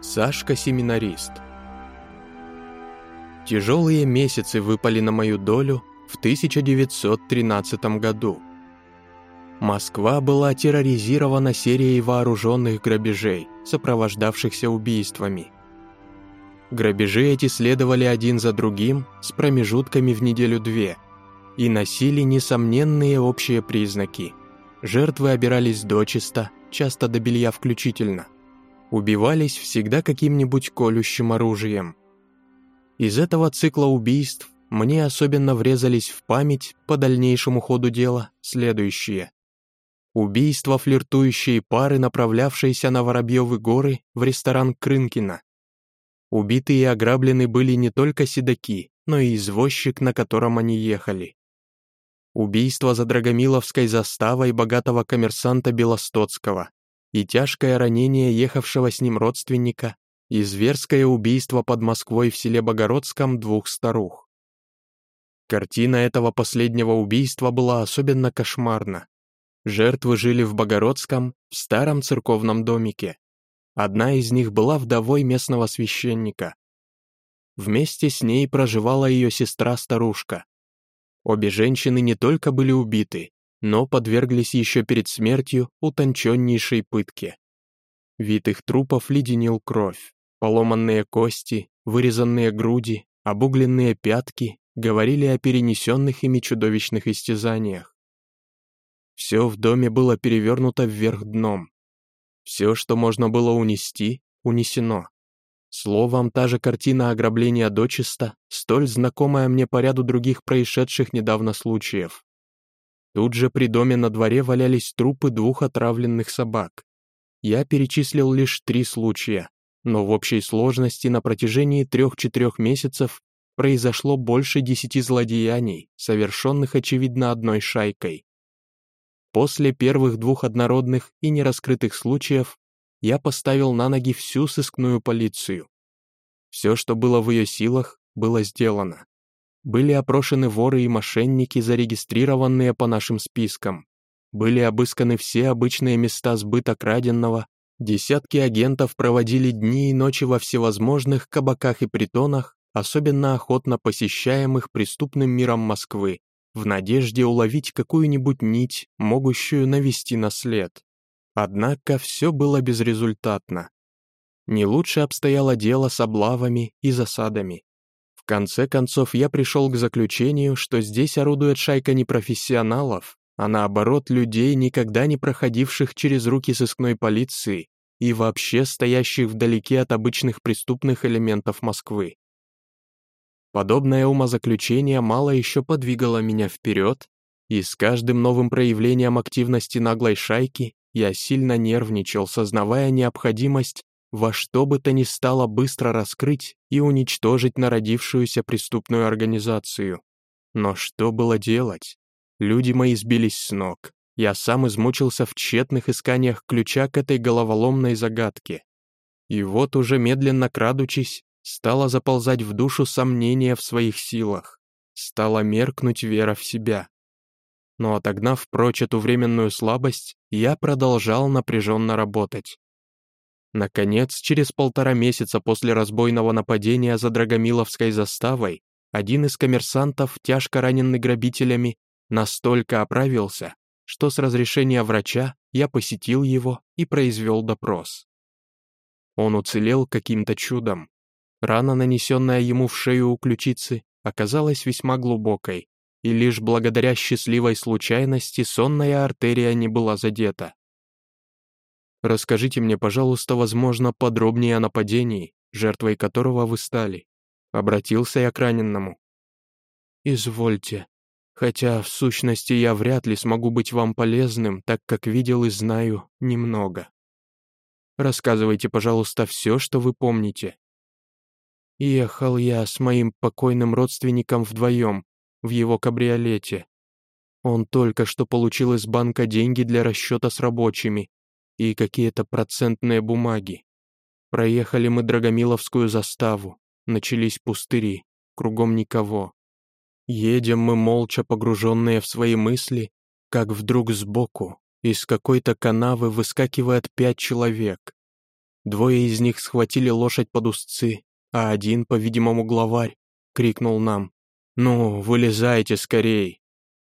Сашка-семинарист. Тяжелые месяцы выпали на мою долю в 1913 году. Москва была терроризирована серией вооруженных грабежей, сопровождавшихся убийствами. Грабежи эти следовали один за другим с промежутками в неделю-две и носили несомненные общие признаки. Жертвы обирались дочисто, часто до белья включительно – убивались всегда каким-нибудь колющим оружием. Из этого цикла убийств мне особенно врезались в память по дальнейшему ходу дела следующие. Убийство флиртующей пары, направлявшейся на Воробьевы горы в ресторан Крынкина. Убитые и ограблены были не только седаки, но и извозчик, на котором они ехали. Убийство за Драгомиловской заставой богатого коммерсанта Белостоцкого и тяжкое ранение ехавшего с ним родственника, и зверское убийство под Москвой в селе Богородском двух старух. Картина этого последнего убийства была особенно кошмарна. Жертвы жили в Богородском, в старом церковном домике. Одна из них была вдовой местного священника. Вместе с ней проживала ее сестра-старушка. Обе женщины не только были убиты, но подверглись еще перед смертью утонченнейшей пытке. Вид их трупов леденил кровь, поломанные кости, вырезанные груди, обугленные пятки говорили о перенесенных ими чудовищных истязаниях. Все в доме было перевернуто вверх дном. Все, что можно было унести, унесено. Словом, та же картина ограбления дочисто, столь знакомая мне по ряду других происшедших недавно случаев. Тут же при доме на дворе валялись трупы двух отравленных собак. Я перечислил лишь три случая, но в общей сложности на протяжении трех-четырех месяцев произошло больше десяти злодеяний, совершенных, очевидно, одной шайкой. После первых двух однородных и нераскрытых случаев я поставил на ноги всю сыскную полицию. Все, что было в ее силах, было сделано. Были опрошены воры и мошенники, зарегистрированные по нашим спискам. Были обысканы все обычные места сбыта краденного, десятки агентов проводили дни и ночи во всевозможных кабаках и притонах, особенно охотно посещаемых преступным миром Москвы, в надежде уловить какую-нибудь нить, могущую навести на след. Однако все было безрезультатно. Не лучше обстояло дело с облавами и засадами конце концов, я пришел к заключению, что здесь орудует шайка не профессионалов, а наоборот людей, никогда не проходивших через руки сыскной полиции и вообще стоящих вдалеке от обычных преступных элементов Москвы. Подобное умозаключение мало еще подвигало меня вперед, и с каждым новым проявлением активности наглой шайки я сильно нервничал, сознавая необходимость во что бы то ни стало быстро раскрыть и уничтожить народившуюся преступную организацию. Но что было делать? Люди мои сбились с ног. Я сам измучился в тщетных исканиях ключа к этой головоломной загадке. И вот уже медленно крадучись, стало заползать в душу сомнение в своих силах. Стала меркнуть вера в себя. Но отогнав прочь эту временную слабость, я продолжал напряженно работать. Наконец, через полтора месяца после разбойного нападения за Драгомиловской заставой, один из коммерсантов, тяжко раненный грабителями, настолько оправился, что с разрешения врача я посетил его и произвел допрос. Он уцелел каким-то чудом. Рана, нанесенная ему в шею у ключицы, оказалась весьма глубокой, и лишь благодаря счастливой случайности сонная артерия не была задета. Расскажите мне, пожалуйста, возможно, подробнее о нападении, жертвой которого вы стали. Обратился я к раненному. Извольте. Хотя, в сущности, я вряд ли смогу быть вам полезным, так как видел и знаю немного. Рассказывайте, пожалуйста, все, что вы помните. Ехал я с моим покойным родственником вдвоем, в его кабриолете. Он только что получил из банка деньги для расчета с рабочими, и какие-то процентные бумаги. Проехали мы Драгомиловскую заставу, начались пустыри, кругом никого. Едем мы молча погруженные в свои мысли, как вдруг сбоку из какой-то канавы выскакивает пять человек. Двое из них схватили лошадь под узцы, а один, по-видимому, главарь, крикнул нам. «Ну, вылезайте скорей!»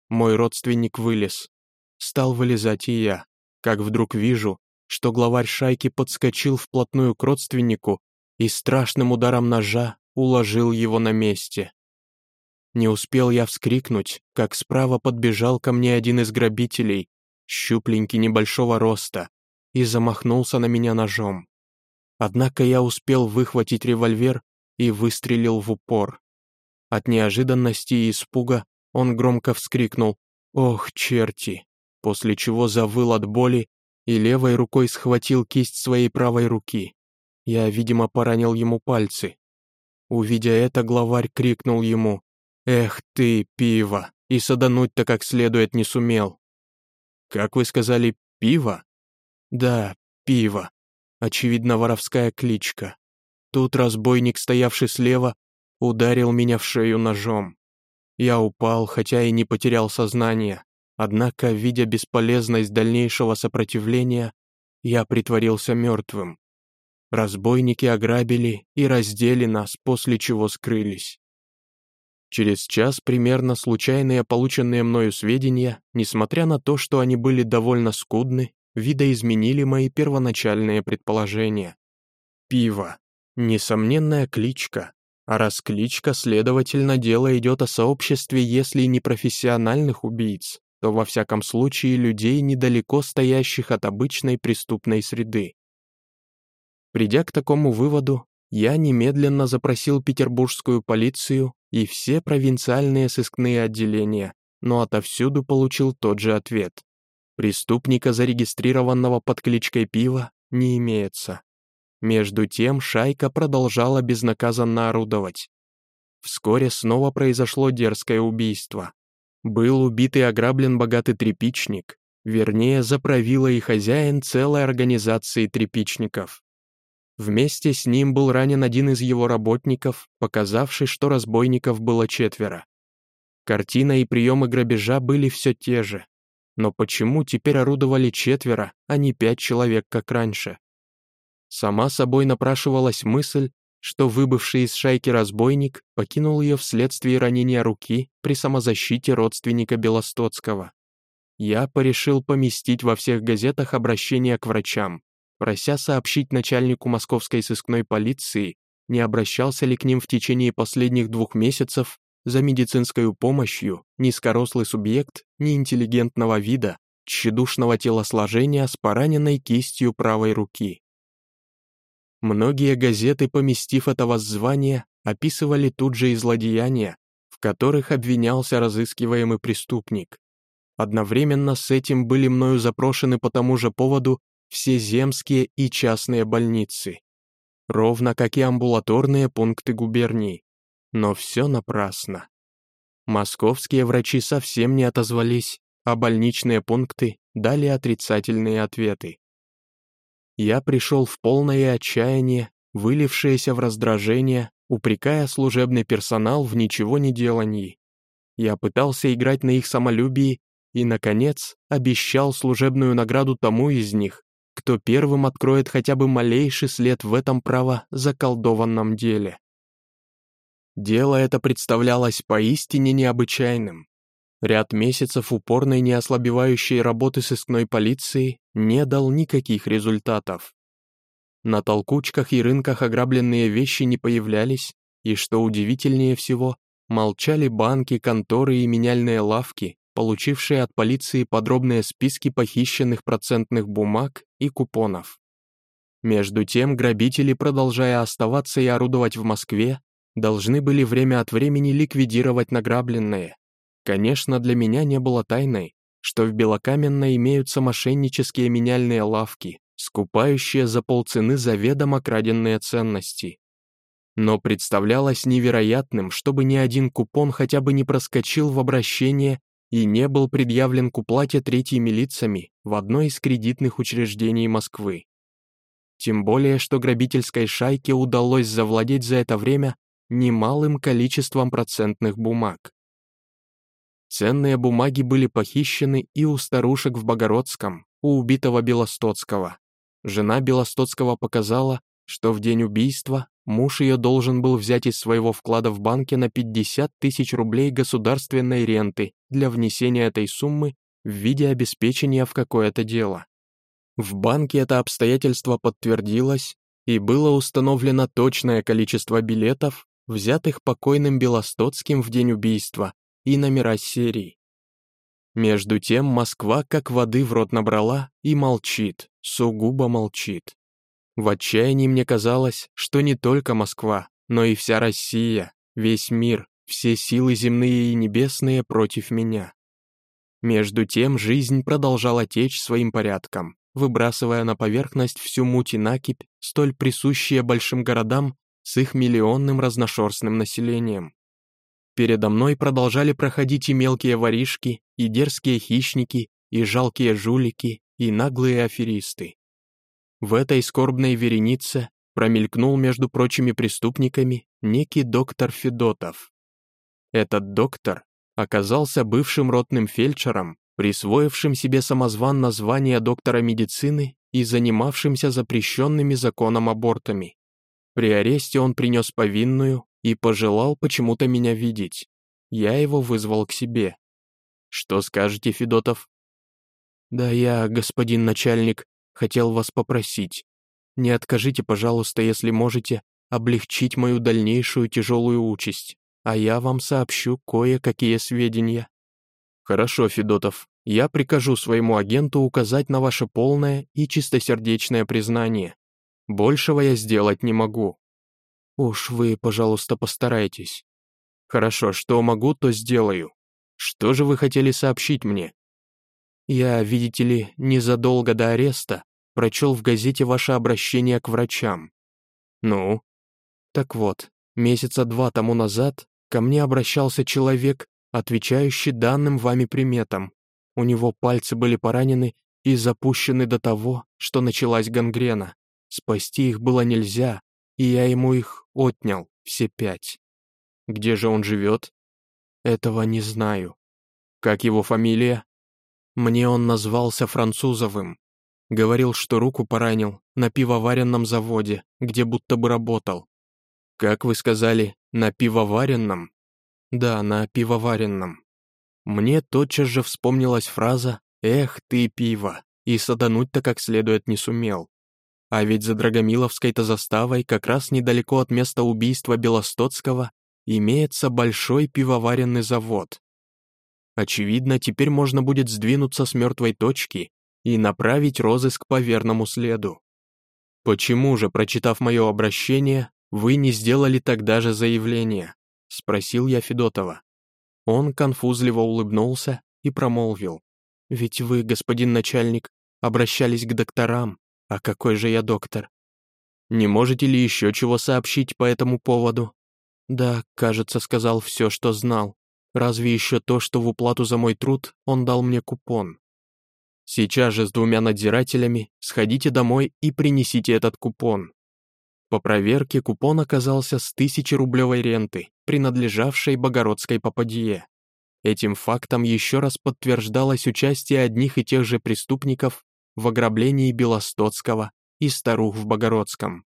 Мой родственник вылез. Стал вылезать и я, как вдруг вижу, что главарь шайки подскочил вплотную к родственнику и страшным ударом ножа уложил его на месте. Не успел я вскрикнуть, как справа подбежал ко мне один из грабителей, щупленький небольшого роста, и замахнулся на меня ножом. Однако я успел выхватить револьвер и выстрелил в упор. От неожиданности и испуга он громко вскрикнул «Ох, черти!», после чего завыл от боли и левой рукой схватил кисть своей правой руки. Я, видимо, поранил ему пальцы. Увидя это, главарь крикнул ему «Эх ты, пиво!» и садануть-то как следует не сумел. «Как вы сказали, пиво?» «Да, пиво. Очевидно, воровская кличка. Тут разбойник, стоявший слева, ударил меня в шею ножом. Я упал, хотя и не потерял сознание, однако, видя бесполезность дальнейшего сопротивления, я притворился мертвым. Разбойники ограбили и раздели нас, после чего скрылись. Через час примерно случайные полученные мною сведения, несмотря на то, что они были довольно скудны, видоизменили мои первоначальные предположения. Пиво. Несомненная кличка. А раз кличка, следовательно, дело идет о сообществе, если не профессиональных убийц, то во всяком случае людей, недалеко стоящих от обычной преступной среды. Придя к такому выводу, я немедленно запросил петербургскую полицию и все провинциальные сыскные отделения, но отовсюду получил тот же ответ. Преступника, зарегистрированного под кличкой Пива, не имеется. Между тем шайка продолжала безнаказанно орудовать. Вскоре снова произошло дерзкое убийство. Был убит и ограблен богатый трепичник, вернее, заправила и хозяин целой организации трепичников. Вместе с ним был ранен один из его работников, показавший, что разбойников было четверо. Картина и приемы грабежа были все те же, но почему теперь орудовали четверо, а не пять человек, как раньше? Сама собой напрашивалась мысль, что выбывший из шайки разбойник покинул ее вследствие ранения руки при самозащите родственника Белостоцкого. Я порешил поместить во всех газетах обращение к врачам, прося сообщить начальнику московской сыскной полиции, не обращался ли к ним в течение последних двух месяцев за медицинской помощью низкорослый субъект неинтеллигентного вида, тщедушного телосложения с пораненной кистью правой руки. Многие газеты, поместив это воззвание, описывали тут же и злодеяния, в которых обвинялся разыскиваемый преступник. Одновременно с этим были мною запрошены по тому же поводу все земские и частные больницы, ровно как и амбулаторные пункты губерний. Но все напрасно. Московские врачи совсем не отозвались, а больничные пункты дали отрицательные ответы. Я пришел в полное отчаяние, вылившееся в раздражение, упрекая служебный персонал в ничего не делании. Я пытался играть на их самолюбии и, наконец, обещал служебную награду тому из них, кто первым откроет хотя бы малейший след в этом право заколдованном деле. Дело это представлялось поистине необычайным. Ряд месяцев упорной неослабевающей работы сыскной полиции не дал никаких результатов. На толкучках и рынках ограбленные вещи не появлялись, и, что удивительнее всего, молчали банки, конторы и меняльные лавки, получившие от полиции подробные списки похищенных процентных бумаг и купонов. Между тем грабители, продолжая оставаться и орудовать в Москве, должны были время от времени ликвидировать награбленное. Конечно, для меня не было тайной, что в Белокаменной имеются мошеннические меняльные лавки, скупающие за полцены заведомо краденные ценности. Но представлялось невероятным, чтобы ни один купон хотя бы не проскочил в обращение и не был предъявлен к уплате третьими лицами в одной из кредитных учреждений Москвы. Тем более, что грабительской шайке удалось завладеть за это время немалым количеством процентных бумаг. Ценные бумаги были похищены и у старушек в Богородском, у убитого Белостоцкого. Жена Белостоцкого показала, что в день убийства муж ее должен был взять из своего вклада в банке на 50 тысяч рублей государственной ренты для внесения этой суммы в виде обеспечения в какое-то дело. В банке это обстоятельство подтвердилось, и было установлено точное количество билетов, взятых покойным Белостоцким в день убийства, и номера серий. Между тем Москва как воды в рот набрала и молчит, сугубо молчит. В отчаянии мне казалось, что не только Москва, но и вся Россия, весь мир, все силы земные и небесные против меня. Между тем жизнь продолжала течь своим порядком, выбрасывая на поверхность всю муть и накипь, столь присущие большим городам с их миллионным разношерстным населением. Передо мной продолжали проходить и мелкие воришки, и дерзкие хищники, и жалкие жулики, и наглые аферисты. В этой скорбной веренице промелькнул между прочими преступниками некий доктор Федотов. Этот доктор оказался бывшим ротным фельдшером, присвоившим себе самозванно звание доктора медицины и занимавшимся запрещенными законом абортами. При аресте он принес повинную и пожелал почему-то меня видеть. Я его вызвал к себе. «Что скажете, Федотов?» «Да я, господин начальник, хотел вас попросить. Не откажите, пожалуйста, если можете, облегчить мою дальнейшую тяжелую участь, а я вам сообщу кое-какие сведения». «Хорошо, Федотов, я прикажу своему агенту указать на ваше полное и чистосердечное признание. Большего я сделать не могу». «Уж вы, пожалуйста, постарайтесь». «Хорошо, что могу, то сделаю. Что же вы хотели сообщить мне?» «Я, видите ли, незадолго до ареста прочел в газете ваше обращение к врачам. Ну? Так вот, месяца два тому назад ко мне обращался человек, отвечающий данным вами приметам. У него пальцы были поранены и запущены до того, что началась гангрена. Спасти их было нельзя, и я ему их отнял, все пять. Где же он живет? Этого не знаю. Как его фамилия? Мне он назвался Французовым. Говорил, что руку поранил на пивоваренном заводе, где будто бы работал. Как вы сказали, на пивоваренном? Да, на пивоваренном. Мне тотчас же вспомнилась фраза «Эх ты, пиво!» и садануть-то как следует не сумел. А ведь за Драгомиловской-то заставой, как раз недалеко от места убийства Белостоцкого, имеется большой пивоваренный завод. Очевидно, теперь можно будет сдвинуться с мертвой точки и направить розыск по верному следу. «Почему же, прочитав мое обращение, вы не сделали тогда же заявление?» — спросил я Федотова. Он конфузливо улыбнулся и промолвил. «Ведь вы, господин начальник, обращались к докторам, а какой же я доктор?» «Не можете ли еще чего сообщить по этому поводу?» «Да, кажется, сказал все, что знал. Разве еще то, что в уплату за мой труд он дал мне купон?» Сейчас же с двумя надзирателями сходите домой и принесите этот купон. По проверке купон оказался с тысячерублевой ренты, принадлежавшей Богородской попадье. Этим фактом еще раз подтверждалось участие одних и тех же преступников в ограблении Белостоцкого и старух в Богородском.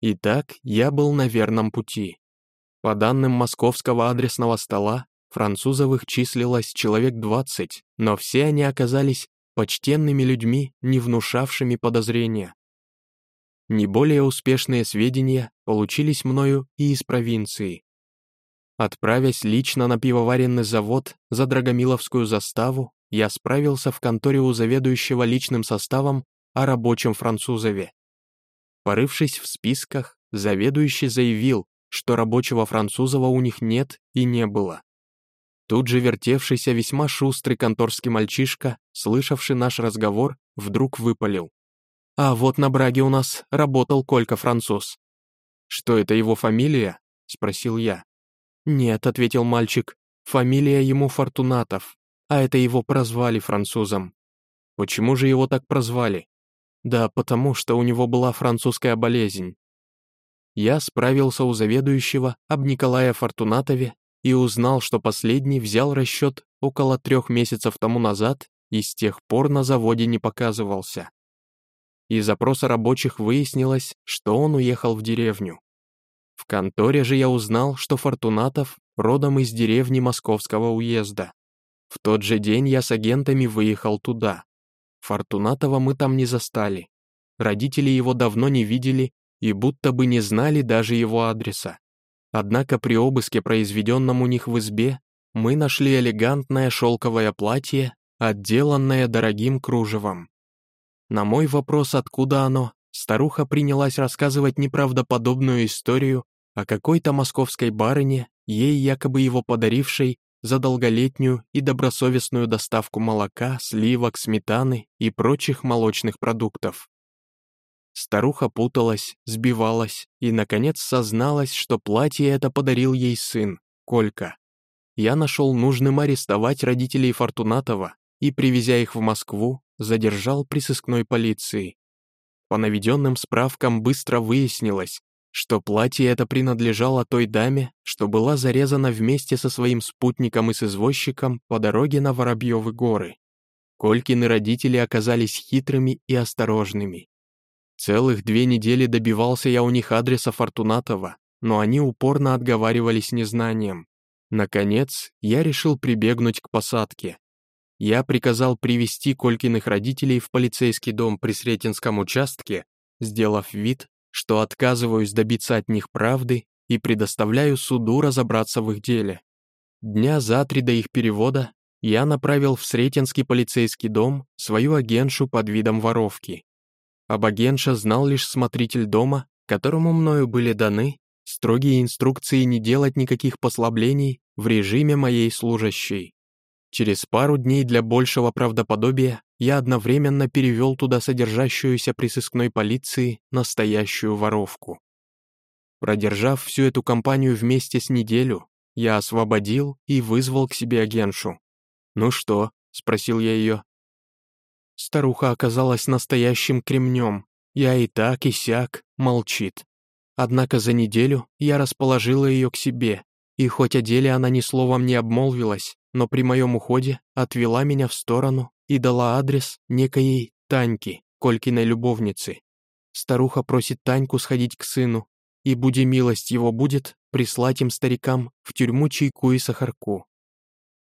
Итак, я был на верном пути. По данным московского адресного стола, французовых числилось человек 20, но все они оказались почтенными людьми, не внушавшими подозрения. Не более успешные сведения получились мною и из провинции. Отправясь лично на пивоваренный завод за Драгомиловскую заставу, я справился в конторе у заведующего личным составом о рабочем французове. Порывшись в списках, заведующий заявил, что рабочего французова у них нет и не было. Тут же вертевшийся весьма шустрый конторский мальчишка, слышавший наш разговор, вдруг выпалил. «А вот на Браге у нас работал Колька француз». «Что, это его фамилия?» — спросил я. «Нет», — ответил мальчик, — «фамилия ему Фортунатов, а это его прозвали французом». «Почему же его так прозвали?» «Да потому, что у него была французская болезнь». Я справился у заведующего об Николае Фортунатове и узнал, что последний взял расчет около трех месяцев тому назад и с тех пор на заводе не показывался. Из опроса рабочих выяснилось, что он уехал в деревню. В конторе же я узнал, что Фортунатов родом из деревни Московского уезда. В тот же день я с агентами выехал туда. Фортунатова мы там не застали. Родители его давно не видели и будто бы не знали даже его адреса. Однако при обыске, произведенном у них в избе, мы нашли элегантное шелковое платье, отделанное дорогим кружевом. На мой вопрос, откуда оно, старуха принялась рассказывать неправдоподобную историю о какой-то московской барыне, ей якобы его подарившей за долголетнюю и добросовестную доставку молока, сливок, сметаны и прочих молочных продуктов. Старуха путалась, сбивалась и, наконец, созналась, что платье это подарил ей сын, Колька. Я нашел нужным арестовать родителей Фортунатова и, привезя их в Москву, задержал при сыскной полиции. По наведенным справкам быстро выяснилось, что платье это принадлежало той даме, что была зарезана вместе со своим спутником и с извозчиком по дороге на Воробьевы горы. Колькины родители оказались хитрыми и осторожными. Целых две недели добивался я у них адреса Фортунатова, но они упорно отговаривались незнанием. Наконец, я решил прибегнуть к посадке. Я приказал привести Колькиных родителей в полицейский дом при Сретенском участке, сделав вид, что отказываюсь добиться от них правды и предоставляю суду разобраться в их деле. Дня за три до их перевода я направил в Сретенский полицейский дом свою агентшу под видом воровки. Об агентше знал лишь смотритель дома, которому мною были даны строгие инструкции не делать никаких послаблений в режиме моей служащей. Через пару дней для большего правдоподобия я одновременно перевел туда содержащуюся при сыскной полиции настоящую воровку. Продержав всю эту компанию вместе с неделю, я освободил и вызвал к себе агентшу. «Ну что?» — спросил я ее. Старуха оказалась настоящим кремнем. Я и так, и сяк, молчит. Однако за неделю я расположила ее к себе, и хоть о деле она ни словом не обмолвилась, но при моем уходе отвела меня в сторону и дала адрес некоей Таньки, Колькиной любовницы. Старуха просит Таньку сходить к сыну, и, буди милость его будет, прислать им старикам в тюрьму чайку и сахарку.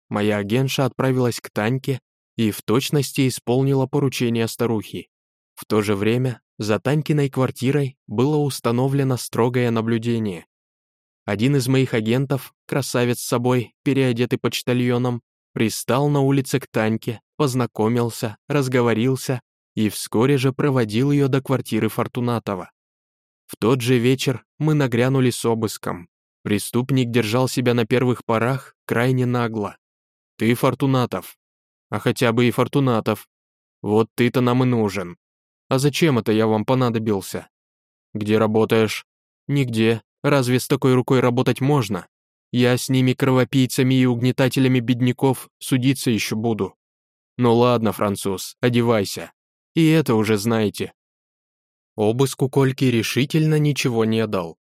Моя агентша отправилась к Таньке и в точности исполнила поручение старухи. В то же время за Танькиной квартирой было установлено строгое наблюдение. Один из моих агентов, красавец с собой, переодетый почтальоном, пристал на улице к Таньке, познакомился, разговорился и вскоре же проводил ее до квартиры Фортунатова. В тот же вечер мы нагрянули с обыском. Преступник держал себя на первых порах крайне нагло. «Ты Фортунатов. А хотя бы и Фортунатов. Вот ты-то нам и нужен. А зачем это я вам понадобился? Где работаешь? Нигде. Разве с такой рукой работать можно? Я с ними кровопийцами и угнетателями бедняков судиться еще буду. Ну ладно, француз, одевайся. И это уже знаете. Обыску Кольки решительно ничего не дал.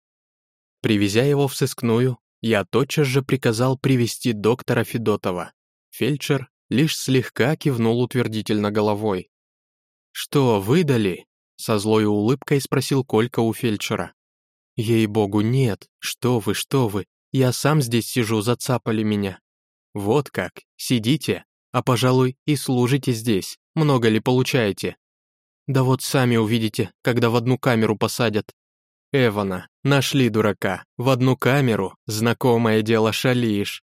Привезя его в сыскную, я тотчас же приказал привести доктора Федотова. Фельдшер лишь слегка кивнул утвердительно головой. «Что, выдали?» — со злой улыбкой спросил Колька у фельдшера. «Ей-богу, нет! Что вы, что вы! Я сам здесь сижу, зацапали меня!» «Вот как! Сидите, а, пожалуй, и служите здесь. Много ли получаете?» «Да вот сами увидите, когда в одну камеру посадят». «Эвана, нашли дурака. В одну камеру, знакомое дело, шалишь».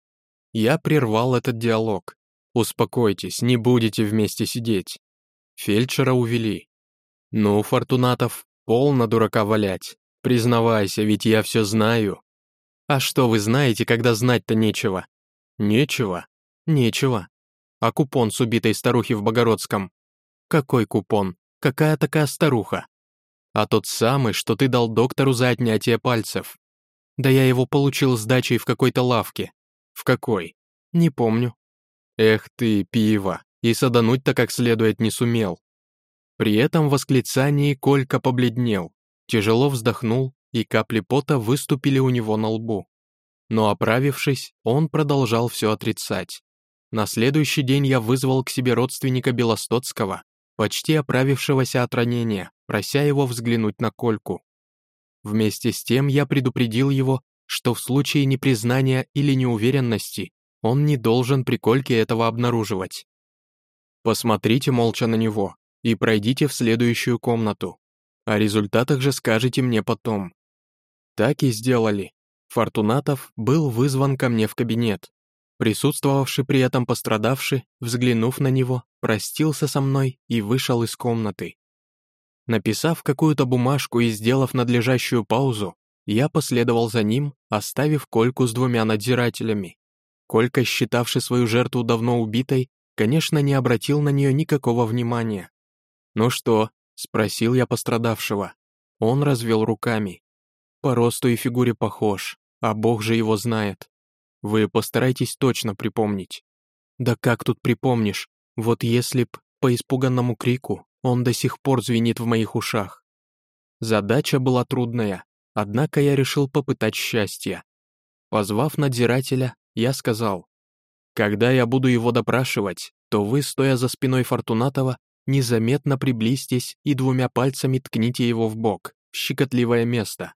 Я прервал этот диалог. «Успокойтесь, не будете вместе сидеть». Фельдшера увели. «Ну, Фортунатов, полно дурака валять. Признавайся, ведь я все знаю. А что вы знаете, когда знать-то нечего? Нечего? Нечего. А купон с убитой старухи в Богородском? Какой купон? Какая такая старуха? А тот самый, что ты дал доктору за отнятие пальцев. Да я его получил с дачей в какой-то лавке. В какой? Не помню. Эх ты, пиво, и садануть-то как следует не сумел. При этом восклицании Колька побледнел тяжело вздохнул, и капли пота выступили у него на лбу. Но оправившись, он продолжал все отрицать. На следующий день я вызвал к себе родственника Белостоцкого, почти оправившегося от ранения, прося его взглянуть на Кольку. Вместе с тем я предупредил его, что в случае непризнания или неуверенности он не должен при Кольке этого обнаруживать. Посмотрите молча на него и пройдите в следующую комнату. О результатах же скажете мне потом. Так и сделали. Фортунатов был вызван ко мне в кабинет. Присутствовавший при этом пострадавший, взглянув на него, простился со мной и вышел из комнаты. Написав какую-то бумажку и сделав надлежащую паузу, я последовал за ним, оставив Кольку с двумя надзирателями. Колька, считавший свою жертву давно убитой, конечно, не обратил на нее никакого внимания. «Ну что?» — спросил я пострадавшего. Он развел руками. «По росту и фигуре похож, а Бог же его знает. Вы постарайтесь точно припомнить». «Да как тут припомнишь? Вот если б по испуганному крику он до сих пор звенит в моих ушах». Задача была трудная, однако я решил попытать счастье. Позвав надзирателя, я сказал, когда я буду его допрашивать, то вы, стоя за спиной Фортунатова, незаметно приблизьтесь и двумя пальцами ткните его в бок, в щекотливое место.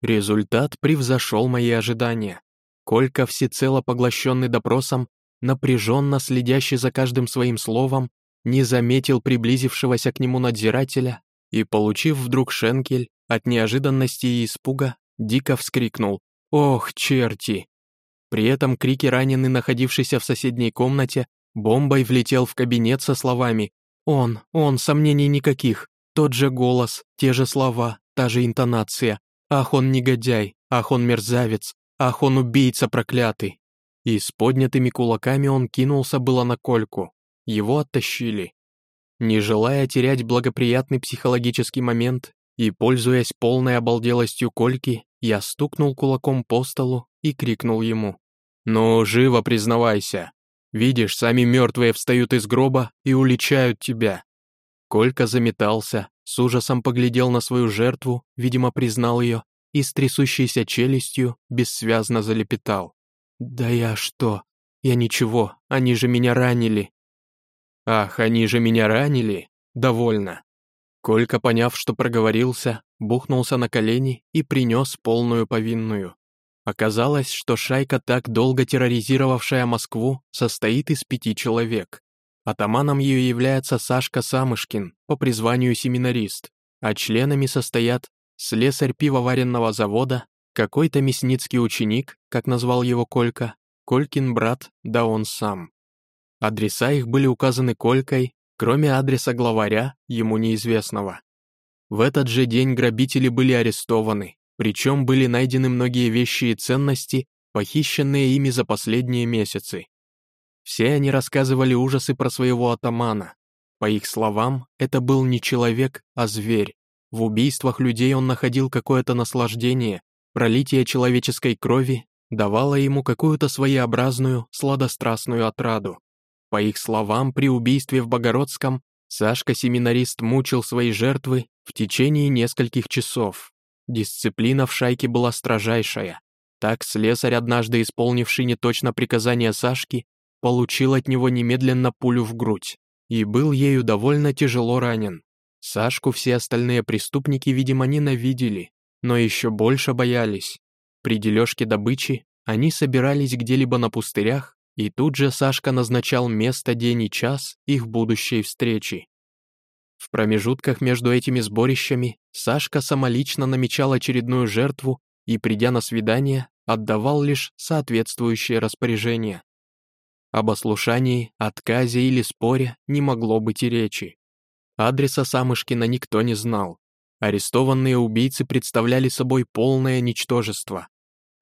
Результат превзошел мои ожидания. Колька, всецело поглощенный допросом, напряженно следящий за каждым своим словом, не заметил приблизившегося к нему надзирателя и, получив вдруг шенкель, от неожиданности и испуга, дико вскрикнул «Ох, черти!» При этом крики раненый, находившийся в соседней комнате, бомбой влетел в кабинет со словами «Он, он, сомнений никаких, тот же голос, те же слова, та же интонация. Ах, он негодяй, ах, он мерзавец, ах, он убийца проклятый». И с поднятыми кулаками он кинулся было на Кольку. Его оттащили. Не желая терять благоприятный психологический момент и, пользуясь полной обалделостью Кольки, я стукнул кулаком по столу и крикнул ему. «Ну, живо признавайся. Видишь, сами мертвые встают из гроба и уличают тебя». Колька заметался, с ужасом поглядел на свою жертву, видимо, признал ее, и с трясущейся челюстью бессвязно залепетал. «Да я что? Я ничего, они же меня ранили». «Ах, они же меня ранили? Довольно». Колька, поняв, что проговорился, бухнулся на колени и принес полную повинную. Оказалось, что шайка, так долго терроризировавшая Москву, состоит из пяти человек. Атаманом ее является Сашка Самышкин, по призванию семинарист, а членами состоят слесарь пивоваренного завода, какой-то мясницкий ученик, как назвал его Колька, Колькин брат, да он сам. Адреса их были указаны Колькой, кроме адреса главаря, ему неизвестного. В этот же день грабители были арестованы, причем были найдены многие вещи и ценности, похищенные ими за последние месяцы. Все они рассказывали ужасы про своего атамана. По их словам, это был не человек, а зверь. В убийствах людей он находил какое-то наслаждение, пролитие человеческой крови давало ему какую-то своеобразную, сладострастную отраду. По их словам, при убийстве в Богородском Сашка-семинарист мучил свои жертвы в течение нескольких часов. Дисциплина в шайке была строжайшая. Так слесарь, однажды исполнивший неточно приказание Сашки, получил от него немедленно пулю в грудь и был ею довольно тяжело ранен. Сашку все остальные преступники, видимо, ненавидели, но еще больше боялись. При дележке добычи они собирались где-либо на пустырях, и тут же Сашка назначал место, день и час их будущей встречи. В промежутках между этими сборищами Сашка самолично намечал очередную жертву и, придя на свидание, отдавал лишь соответствующее распоряжение. Об ослушании, отказе или споре не могло быть и речи. Адреса Самышкина никто не знал. Арестованные убийцы представляли собой полное ничтожество.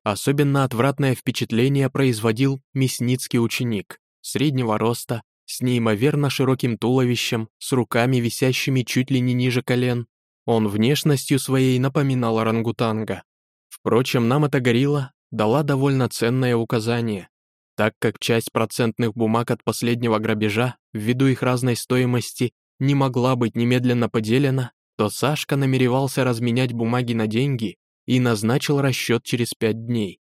Особенно отвратное впечатление производил мясницкий ученик, среднего роста, с неимоверно широким туловищем, с руками, висящими чуть ли не ниже колен. Он внешностью своей напоминал орангутанга. Впрочем, нам эта горилла дала довольно ценное указание. Так как часть процентных бумаг от последнего грабежа, ввиду их разной стоимости, не могла быть немедленно поделена, то Сашка намеревался разменять бумаги на деньги и назначил расчет через пять дней.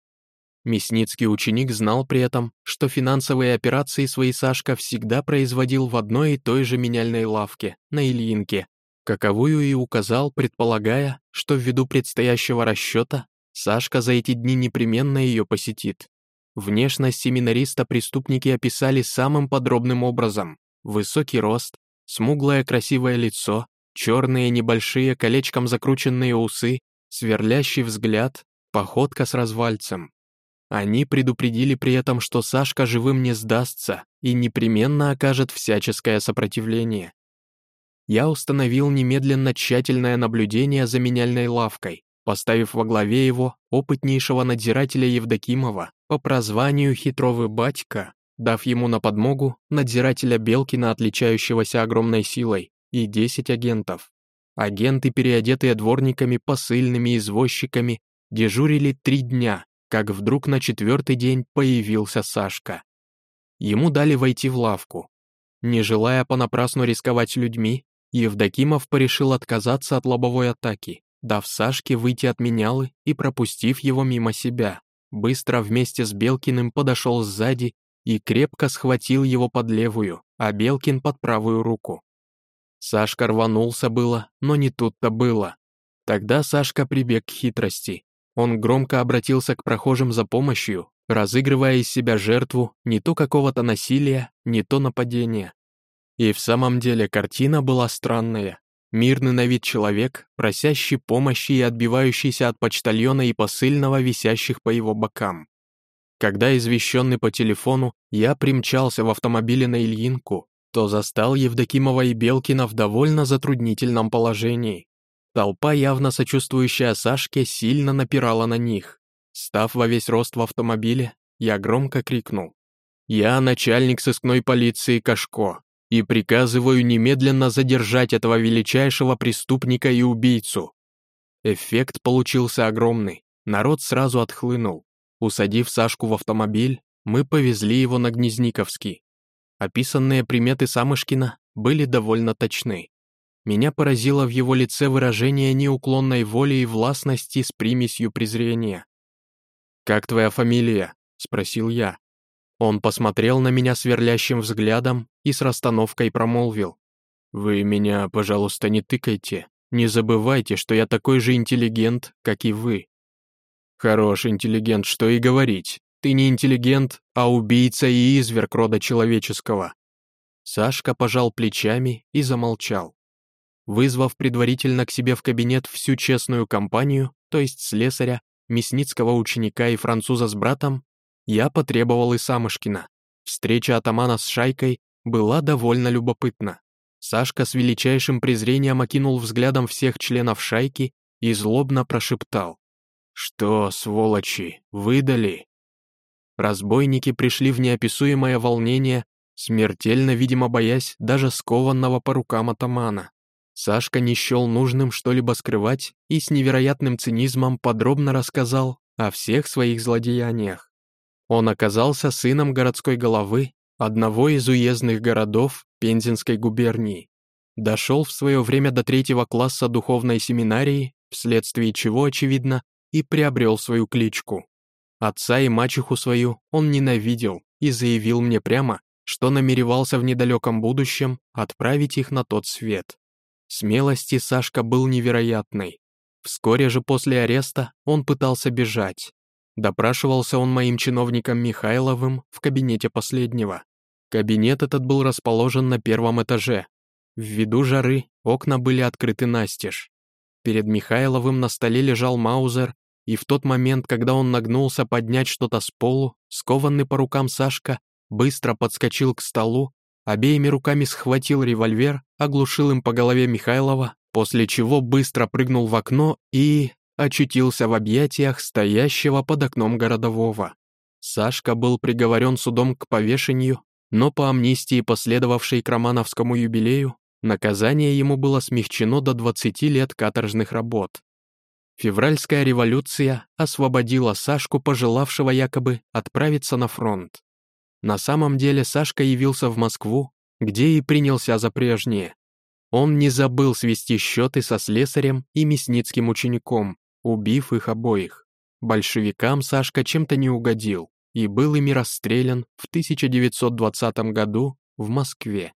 Мясницкий ученик знал при этом, что финансовые операции свои Сашка всегда производил в одной и той же меняльной лавке, на Ильинке, каковую и указал, предполагая, что ввиду предстоящего расчета Сашка за эти дни непременно ее посетит. Внешность семинариста преступники описали самым подробным образом. Высокий рост, смуглое красивое лицо, черные небольшие колечком закрученные усы, сверлящий взгляд, походка с развальцем. Они предупредили при этом, что Сашка живым не сдастся и непременно окажет всяческое сопротивление. Я установил немедленно тщательное наблюдение за меняльной лавкой, поставив во главе его опытнейшего надзирателя Евдокимова по прозванию «Хитровый батька», дав ему на подмогу надзирателя Белкина, отличающегося огромной силой, и 10 агентов. Агенты, переодетые дворниками, посыльными, извозчиками, дежурили три дня, как вдруг на четвертый день появился Сашка. Ему дали войти в лавку. Не желая понапрасну рисковать людьми, Евдокимов порешил отказаться от лобовой атаки, дав Сашке выйти от менялы и пропустив его мимо себя. Быстро вместе с Белкиным подошел сзади и крепко схватил его под левую, а Белкин под правую руку. Сашка рванулся было, но не тут-то было. Тогда Сашка прибег к хитрости. Он громко обратился к прохожим за помощью, разыгрывая из себя жертву не то какого-то насилия, не то нападения. И в самом деле картина была странная. Мирный на вид человек, просящий помощи и отбивающийся от почтальона и посыльного, висящих по его бокам. Когда извещенный по телефону, я примчался в автомобиле на Ильинку, то застал Евдокимова и Белкина в довольно затруднительном положении. Толпа, явно сочувствующая Сашке, сильно напирала на них. Став во весь рост в автомобиле, я громко крикнул. «Я начальник сыскной полиции Кашко и приказываю немедленно задержать этого величайшего преступника и убийцу». Эффект получился огромный, народ сразу отхлынул. Усадив Сашку в автомобиль, мы повезли его на Гнезниковский. Описанные приметы Самышкина были довольно точны. Меня поразило в его лице выражение неуклонной воли и властности с примесью презрения. «Как твоя фамилия?» — спросил я. Он посмотрел на меня сверлящим взглядом и с расстановкой промолвил. «Вы меня, пожалуйста, не тыкайте. Не забывайте, что я такой же интеллигент, как и вы». «Хорош интеллигент, что и говорить. Ты не интеллигент, а убийца и изверг рода человеческого». Сашка пожал плечами и замолчал. Вызвав предварительно к себе в кабинет всю честную компанию, то есть слесаря, мясницкого ученика и француза с братом, я потребовал и Самышкина. Встреча атамана с шайкой была довольно любопытна. Сашка с величайшим презрением окинул взглядом всех членов шайки и злобно прошептал. «Что, сволочи, выдали?» Разбойники пришли в неописуемое волнение, смертельно, видимо, боясь даже скованного по рукам атамана. Сашка не счел нужным что-либо скрывать и с невероятным цинизмом подробно рассказал о всех своих злодеяниях. Он оказался сыном городской головы одного из уездных городов Пензенской губернии. Дошел в свое время до третьего класса духовной семинарии, вследствие чего, очевидно, и приобрел свою кличку. Отца и мачеху свою он ненавидел и заявил мне прямо, что намеревался в недалеком будущем отправить их на тот свет. Смелости Сашка был невероятной. Вскоре же после ареста он пытался бежать. Допрашивался он моим чиновником Михайловым в кабинете последнего. Кабинет этот был расположен на первом этаже. Ввиду жары окна были открыты настежь. Перед Михайловым на столе лежал Маузер, и в тот момент, когда он нагнулся поднять что-то с полу, скованный по рукам Сашка быстро подскочил к столу обеими руками схватил револьвер, оглушил им по голове Михайлова, после чего быстро прыгнул в окно и очутился в объятиях стоящего под окном городового. Сашка был приговорен судом к повешению, но по амнистии, последовавшей к Романовскому юбилею, наказание ему было смягчено до 20 лет каторжных работ. Февральская революция освободила Сашку, пожелавшего якобы отправиться на фронт. На самом деле Сашка явился в Москву, где и принялся за прежнее. Он не забыл свести счеты со слесарем и мясницким учеником, убив их обоих. Большевикам Сашка чем-то не угодил и был ими расстрелян в 1920 году в Москве.